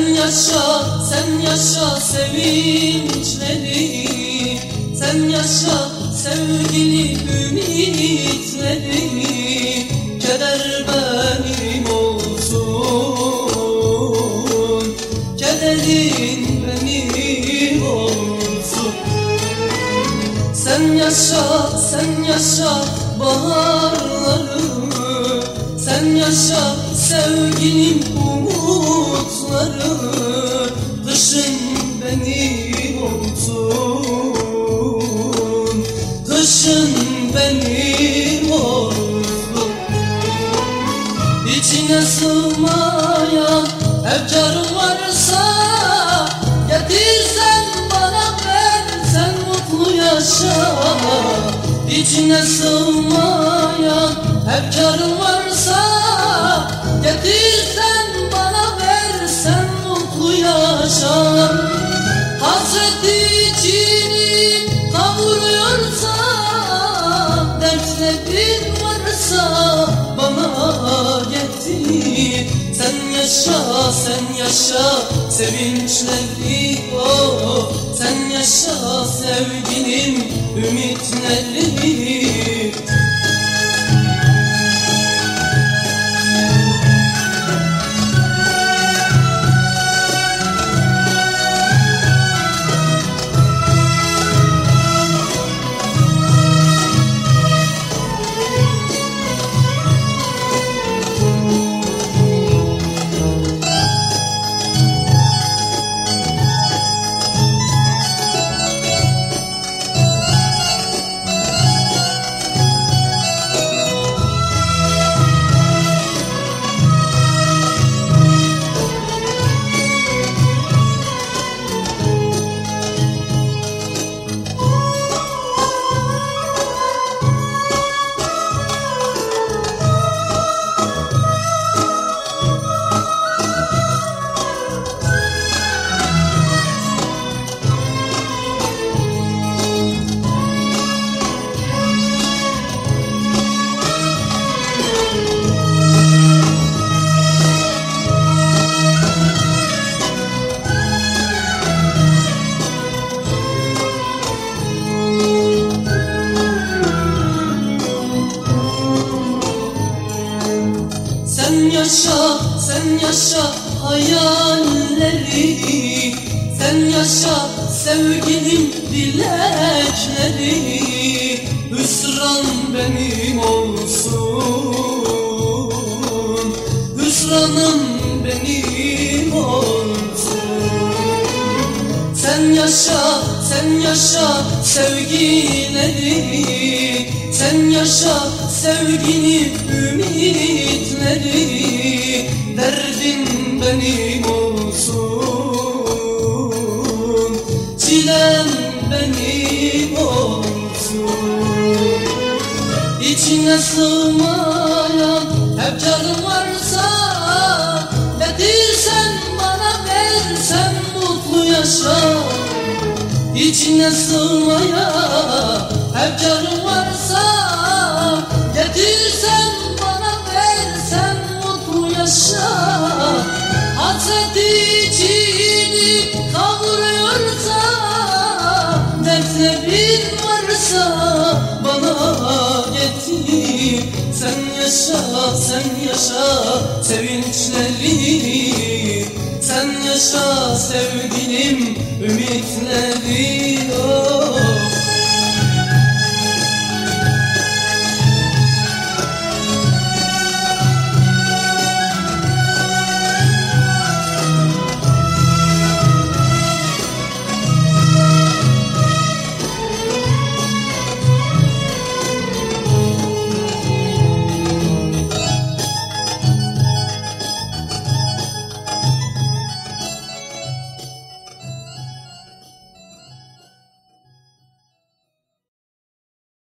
yaşa, sen yaşa sevinçleri. Sen yaşa sevgili ümitleri. Keder benim olsun. Kederin benim olsun. Sen yaşa, sen yaşa baharları. Sen yaşa sevgilim umutları Kışın benim olsun Kışın benim olsun İçine sığmayan efkarım varsa Getirsen bana versen mutlu yaşa İçine sığmayan efkarım varsa yaşa Hasret içini kavuruyorsa Dertlerin varsa bana getir. Sen yaşa, sen yaşa sevinçleri oh Sen yaşa sevgilim ümitleri yaşa, sen yaşa hayalleri. Sen yaşa sevgilim dilekleri. Hüsran benim olsun. Hüsranım benim olsun. Sen yaşa, sen yaşa sevgileri Sen yaşa sevgili ümitleri Derdin benim olsun Çilem benim olsun İçine sığmayan efkarım varsa Getirsen bana versen mutlu yaşa. İçine sığmayan efkarım varsa yaşa, sen yaşa sevinçleri Sen yaşa sevgilim ümitleri.